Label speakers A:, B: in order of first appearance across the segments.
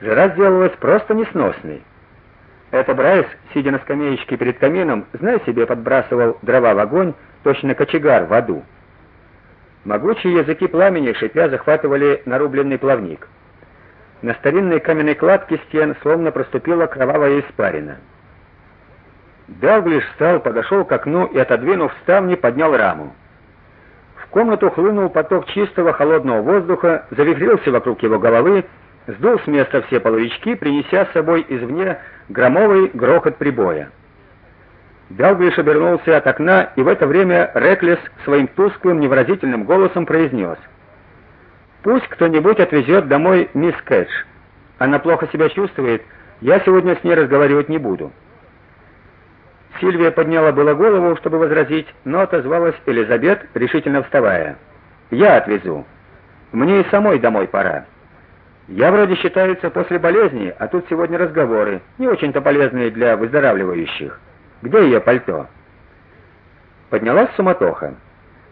A: жара сделалась просто несносной. Это Брайс, сидя на скамеечке перед камином, зная себе, подбрасывал дрова в огонь, точно кочегар в аду. Могучие языки пламени шипя захватывали нарубленный плавник. На старинной каменной кладке стен словно проступила кровавая испарина. Далглиш встал, подошел к окну и, отодвинув ставни, поднял раму. В комнату хлынул поток чистого холодного воздуха, завихрился вокруг его головы, сдул с места все половички, принеся с собой извне громовый грохот прибоя. Далглиш обернулся от окна, и в это время Реклес своим тусклым, невыразительным голосом произнес: "Пусть кто-нибудь отвезет домой мисс Кэтч. Она плохо себя чувствует. Я сегодня с ней разговаривать не буду". Сильвия подняла было голову, чтобы возразить, но отозвалась Элизабет, решительно вставая: "Я отвезу. Мне и самой домой пора". Я вроде считается после болезни, а тут сегодня разговоры, не очень-то полезные для выздоравливающих. Где ее пальто? Поднялась суматоха.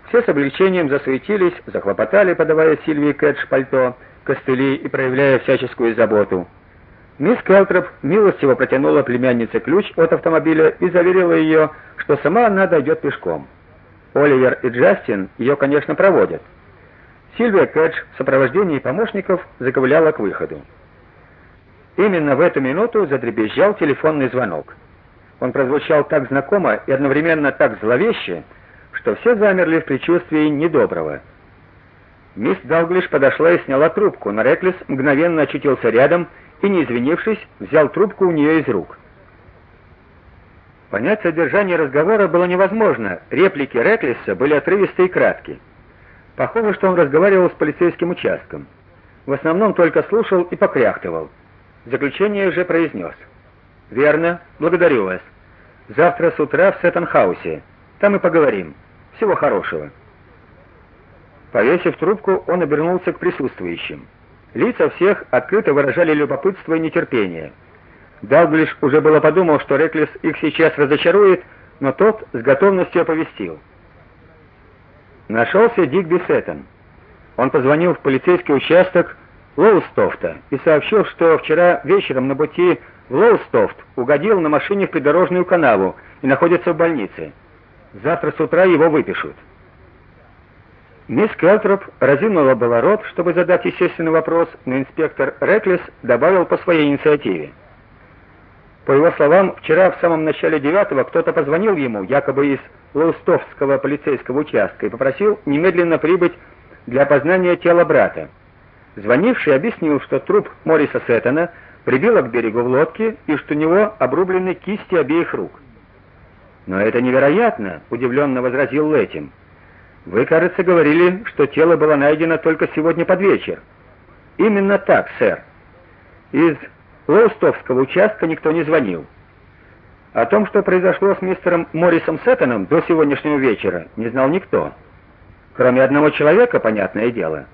A: Все с облегчением засуетились, захлопотали, подавая Сильвии Кэтч пальто, костыли и проявляя всяческую заботу. Мисс Келтроп милостиво протянула племяннице ключ от автомобиля и заверила ее, что сама она дойдет пешком. Оливер и Джастин ее, конечно, проводят. Сильвия Кэтч в сопровождении помощников заковыляла к выходу. Именно в эту минуту задребезжал телефонный звонок. Он прозвучал так знакомо и одновременно так зловеще, что все замерли в предчувствии недоброго. Мисс Далглиш подошла и сняла трубку, но Реклис мгновенно очутился рядом и, не извинившись, взял трубку у нее из рук. Понять содержание разговора было невозможно. Реплики Реклиса были отрывистые и краткие. Похоже, что он разговаривал с полицейским участком. В основном только слушал и покряхтывал. Заключение же произнес. Верно, благодарю вас. Завтра с утра в Сеттенхаусе. Там и поговорим. Всего хорошего. Повесив трубку, он обернулся к присутствующим. Лица всех открыто выражали любопытство и нетерпение. Далглиш уже было подумал, что Реклис их сейчас разочарует, но тот с готовностью оповестил. Нашелся Дик Бисеттон. Он позвонил в полицейский участок Лоустофта и сообщил, что вчера вечером на пути в Лоустофт угодил на машине в придорожную канаву и находится в больнице. Завтра с утра его выпишут. Мисс Келтроп разинула было рот, чтобы задать естественный вопрос, но инспектор Реклис добавил по своей инициативе. По его словам, вчера в самом начале девятого кто-то позвонил ему, якобы из Лоустовского полицейского участка, и попросил немедленно прибыть для опознания тела брата. Звонивший объяснил, что труп Мориса Сеттона прибило к берегу в лодке и что у него обрублены кисти обеих рук. Но это невероятно, удивленно возразил Лэтим. Вы, кажется, говорили, что тело было найдено только сегодня под вечер. Именно так, сэр. Из Лоустовского участка никто не звонил. О том, что произошло с мистером Моррисом Сеттоном до сегодняшнего вечера, не знал никто. Кроме одного человека, понятное дело.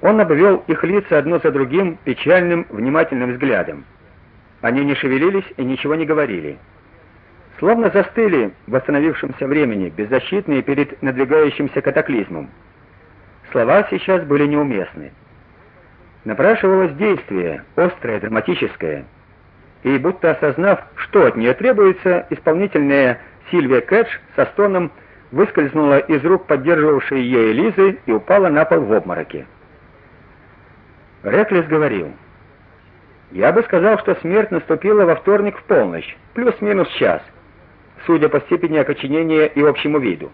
A: Он обвел их лица одно за другим печальным, внимательным взглядом. Они не шевелились и ничего не говорили. Словно застыли в остановившемся времени, беззащитные перед надвигающимся катаклизмом. Слова сейчас были неуместны. Напрашивалось действие, острое, драматическое. И будто осознав, что от нее требуется, исполнительная Сильвия Кэтч со стоном выскользнула из рук поддерживавшей ее Элизы и упала на пол в обмороке. Реклис говорил: "Я бы сказал, что смерть наступила во вторник в полночь, плюс-минус час, судя по степени окоченения и общему виду.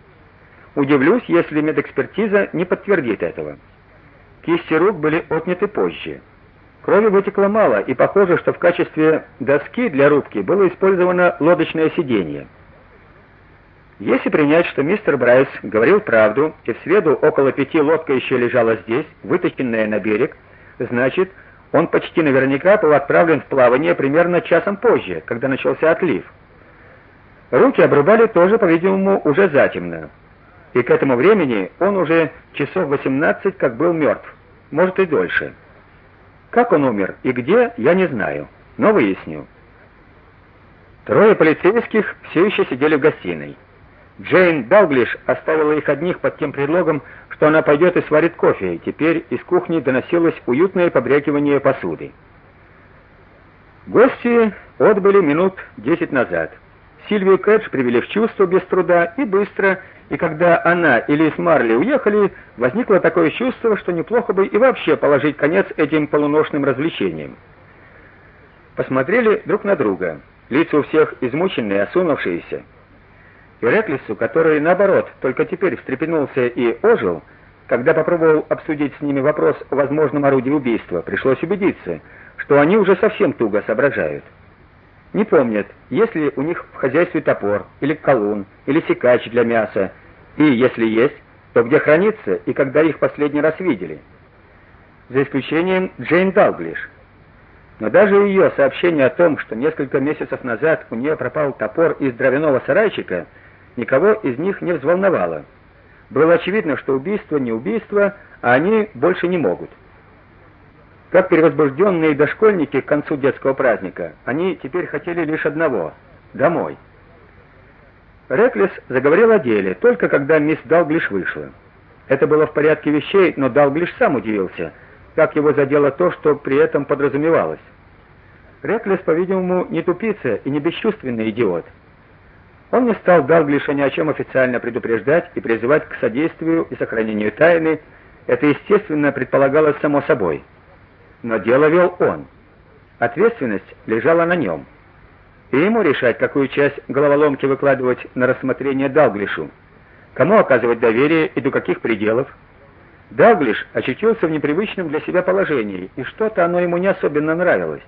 A: Удивлюсь, если медэкспертиза не подтвердит этого. Кисти рук были отняты позже. Крови вытекло мало, и похоже, что в качестве доски для рубки было использовано лодочное сиденье. Если принять, что мистер Брайс говорил правду, и в среду около пяти лодка еще лежала здесь, вытащенная на берег, Значит, он почти наверняка был отправлен в плавание примерно часом позже, когда начался отлив. Руки обрубали тоже, по-видимому, уже затемно. И к этому времени он уже часов 18 как был мертв, может и дольше. Как он умер и где, я не знаю, но выясню. Трое полицейских все еще сидели в гостиной. Джейн Далглиш оставила их одних под тем предлогом, что она пойдет и сварит кофе, и теперь из кухни доносилось уютное побрякивание посуды. Гости отбыли минут десять назад. Сильвию Кэтч привели в чувство без труда и быстро, и когда она и Лиз Марли уехали, возникло такое чувство, что неплохо бы и вообще положить конец этим полуношным развлечениям. Посмотрели друг на друга. Лица у всех измученные, осунувшиеся. Ираклису, который наоборот только теперь встрепенулся и ожил, когда попробовал обсудить с ними вопрос о возможном орудии убийства, пришлось убедиться, что они уже совсем туго соображают. Не помнят, есть ли у них в хозяйстве топор или колун или секач для мяса, и если есть, то где хранится и когда их последний раз видели. За исключением Джейн Далглиш. Но даже ее сообщение о том, что несколько месяцев назад у нее пропал топор из дровяного сарайчика, никого из них не взволновало. Было очевидно, что убийство не убийство, а они больше не могут. Как перевозбужденные дошкольники к концу детского праздника, они теперь хотели лишь одного домой. Реклес заговорил о деле, только когда мисс Далглиш вышла. Это было в порядке вещей, но Далглиш сам удивился, как его задело то, что при этом подразумевалось. Реклес, по-видимому, не тупица и не бесчувственный идиот. Он не стал Далглиша ни о чем официально предупреждать и призывать к содействию и сохранению тайны, это, естественно, предполагалось само собой. Но дело вел он. Ответственность лежала на нем. И ему решать, какую часть головоломки выкладывать на рассмотрение Далглишу, кому оказывать доверие и до каких пределов. Далглиш очутился в непривычном для себя положении, и что-то оно ему не особенно нравилось.